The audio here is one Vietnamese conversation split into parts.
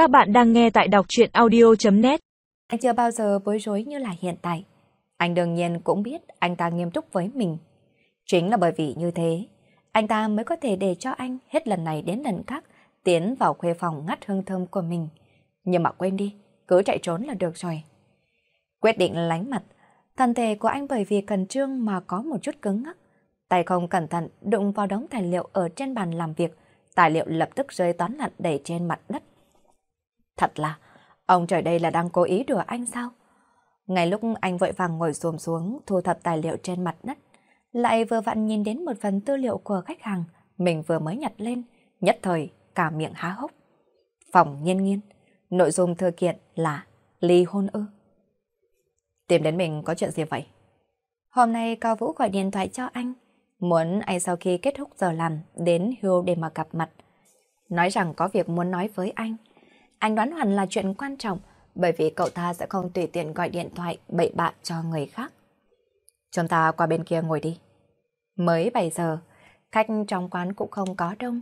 Các bạn đang nghe tại đọc chuyện audio.net Anh chưa bao giờ bối rối như là hiện tại. Anh đương nhiên cũng biết anh ta nghiêm túc với mình. Chính là bởi vì như thế, anh ta mới có thể để cho anh hết lần này đến lần khác tiến vào khuê phòng ngắt hương thơm của mình. Nhưng mà quên đi, cứ chạy trốn là được rồi. Quyết định lánh mặt, thân thể của anh bởi vì cần trương mà có một chút cứng ngắc. Tay không cẩn thận đụng vào đống tài liệu ở trên bàn làm việc, tài liệu lập tức rơi toán lặn đầy trên mặt đất. Thật là, ông trời đây là đang cố ý đùa anh sao? Ngay lúc anh vội vàng ngồi xùm xuống thu thập tài liệu trên mặt đất, lại vừa vặn nhìn đến một phần tư liệu của khách hàng mình vừa mới nhặt lên, nhất thời cả miệng há hốc. Phòng nghiên nghiên, nội dung thư kiện là ly hôn ư. Tìm đến mình có chuyện gì vậy? Hôm nay Cao Vũ gọi điện thoại cho anh, muốn anh sau khi kết thúc giờ làm đến hưu để mà gặp mặt. Nói rằng có việc muốn nói với anh. Anh đoán hẳn là chuyện quan trọng, bởi vì cậu ta sẽ không tùy tiện gọi điện thoại bậy bạ cho người khác. Chúng ta qua bên kia ngồi đi. Mới 7 giờ, khách trong quán cũng không có đông,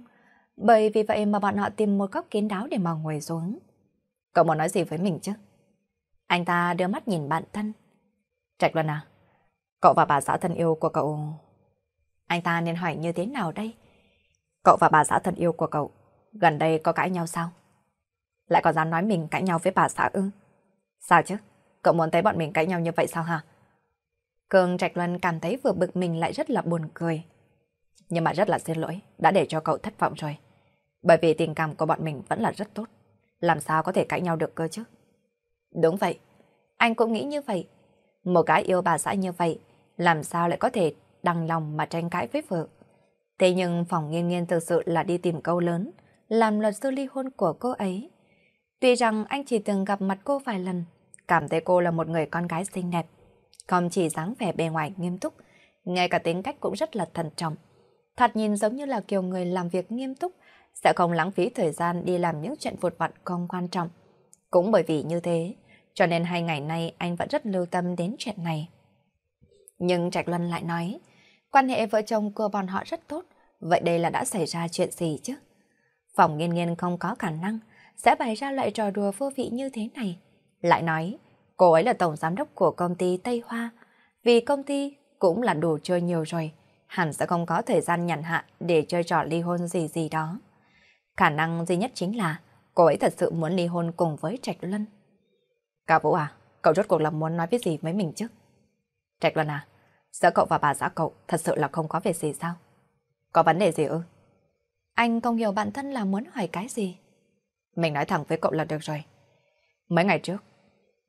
bởi vì vậy mà bọn họ tìm một góc kín đáo để mà ngồi xuống. Cậu muốn nói gì với mình chứ? Anh ta đưa mắt nhìn bạn thân. Trạch Luân à, cậu và bà xã thân yêu của cậu... Anh ta nên hỏi như thế nào đây? Cậu và bà xã thân yêu của cậu gần đây có cãi nhau sao? Lại còn dám nói mình cãi nhau với bà xã ư? Sao chứ? Cậu muốn thấy bọn mình cãi nhau như vậy sao hả? Cường Trạch Luân cảm thấy vừa bực mình lại rất là buồn cười. Nhưng mà rất là xin lỗi, đã để cho cậu thất vọng rồi. Bởi vì tình cảm của bọn mình vẫn là rất tốt. Làm sao có thể cãi nhau được cơ chứ? Đúng vậy, anh cũng nghĩ như vậy. Một cái yêu bà xã như vậy, làm sao lại có thể đằng lòng mà tranh cãi với vợ? Thế nhưng phòng nghiên nghiên thực sự là đi tìm câu lớn, làm luật sư ly hôn của cô ấy. Tuy rằng anh chỉ từng gặp mặt cô vài lần, cảm thấy cô là một người con gái xinh đẹp. Không chỉ dáng vẻ bề ngoài nghiêm túc, ngay cả tính cách cũng rất là thận trọng. Thật nhìn giống như là kiểu người làm việc nghiêm túc, sẽ không lãng phí thời gian đi làm những chuyện vụt vặt không quan trọng. Cũng bởi vì như thế, cho nên hai ngày nay anh vẫn rất lưu tâm đến chuyện này. Nhưng Trạch Luân lại nói, quan hệ vợ chồng của bọn họ rất tốt, vậy đây là đã xảy ra chuyện gì chứ? Phòng nghiên nghiên không có khả năng sẽ bày ra loại trò đùa vô vị như thế này. Lại nói, cô ấy là tổng giám đốc của công ty Tây Hoa, vì công ty cũng là đồ chơi nhiều rồi, hẳn sẽ không có thời gian nhàn hạ để chơi trò ly hôn gì gì đó. Khả năng duy nhất chính là cô ấy thật sự muốn ly hôn cùng với Trạch Luân. Cả Vũ à, cậu rốt cuộc là muốn nói biết gì với mình chứ? Trạch Luân à, giữa cậu và bà xã cậu thật sự là không có việc gì sao? Có vấn đề gì ư? Anh không hiểu bản thân là muốn hỏi cái gì. Mình nói thẳng với cậu là được rồi. Mấy ngày trước,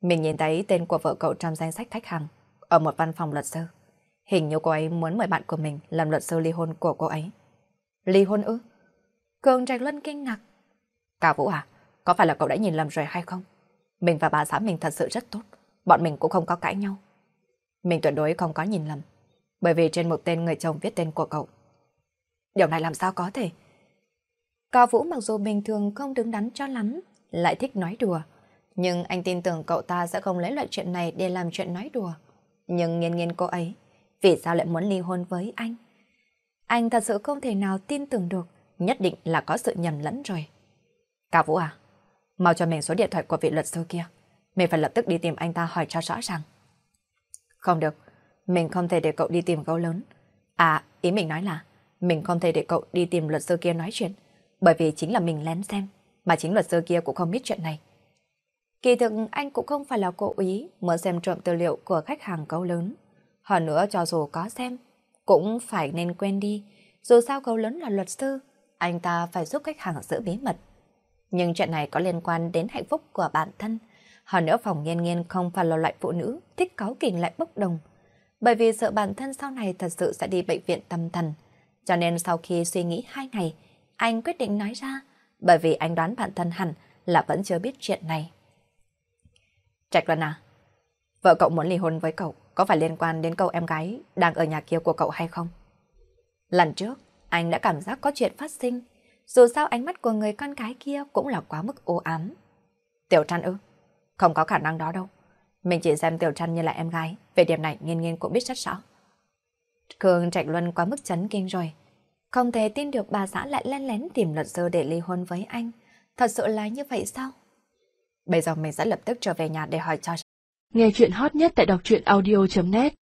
mình nhìn thấy tên của vợ cậu trong danh sách khách hàng ở một văn phòng luật sư. Hình như cô ấy muốn mời bạn của mình làm luật sư ly hôn của cô ấy. Ly hôn ư? Cường Trạch Luân kinh ngạc. Cả Vũ à, có phải là cậu đã nhìn lầm rồi hay không? Mình và bà xã mình thật sự rất tốt, bọn mình cũng không có cãi nhau. Mình tuyệt đối không có nhìn lầm, bởi vì trên một tên người chồng viết tên của cậu. Điều này làm sao có thể? Cao Vũ mặc dù bình thường không đứng đắn cho lắm, lại thích nói đùa. Nhưng anh tin tưởng cậu ta sẽ không lấy loại chuyện này để làm chuyện nói đùa. Nhưng nghiên nghiên cô ấy, vì sao lại muốn ly hôn với anh? Anh thật sự không thể nào tin tưởng được, nhất định là có sự nhầm lẫn rồi. Cao Vũ à, mau cho mình số điện thoại của vị luật sư kia. Mình phải lập tức đi tìm anh ta hỏi cho rõ ràng. Không được, mình không thể để cậu đi tìm gấu lớn. À, ý mình nói là, mình không thể để cậu đi tìm luật sư kia nói chuyện, bởi vì chính là mình lén xem, mà chính luật sư kia cũng không biết chuyện này. Kỳ thực anh cũng không phải là cố ý muốn xem trộm tư liệu của khách hàng câu lớn. Hơn nữa cho dù có xem, cũng phải nên quên đi. Dù sao câu lớn là luật sư, anh ta phải giúp khách hàng giữ bí mật. Nhưng chuyện này có liên quan đến hạnh phúc của bản thân. Hơn nữa phòng nghiên nghiên không phải là loại phụ nữ thích cáu kỉnh lại bốc đồng. Bởi vì sợ bản thân sau này thật sự sẽ đi bệnh viện tâm thần. Cho nên sau khi suy nghĩ hai ngày, anh quyết định nói ra. Bởi vì anh đoán bản thân hẳn là vẫn chưa biết chuyện này. Trạch Luân à, vợ cậu muốn ly hôn với cậu có phải liên quan đến cậu em gái đang ở nhà kia của cậu hay không? Lần trước, anh đã cảm giác có chuyện phát sinh. Dù sao ánh mắt của người con gái kia cũng là quá mức ô ám. Tiểu Trăn ư? Không có khả năng đó đâu. Mình chỉ xem Tiểu Trăn như là em gái. Về điểm này nghiên nghiên cũng biết rất rõ. Cường Trạch Luân quá mức chấn kinh rồi. Không thể tin được bà xã lại len lén tìm luật sư để ly hôn với anh. Thật sự là như vậy sao? Bây giờ mình sẽ lập tức trở về nhà để hỏi cho. Nghe chuyện hot nhất tại đọc truyện audio.net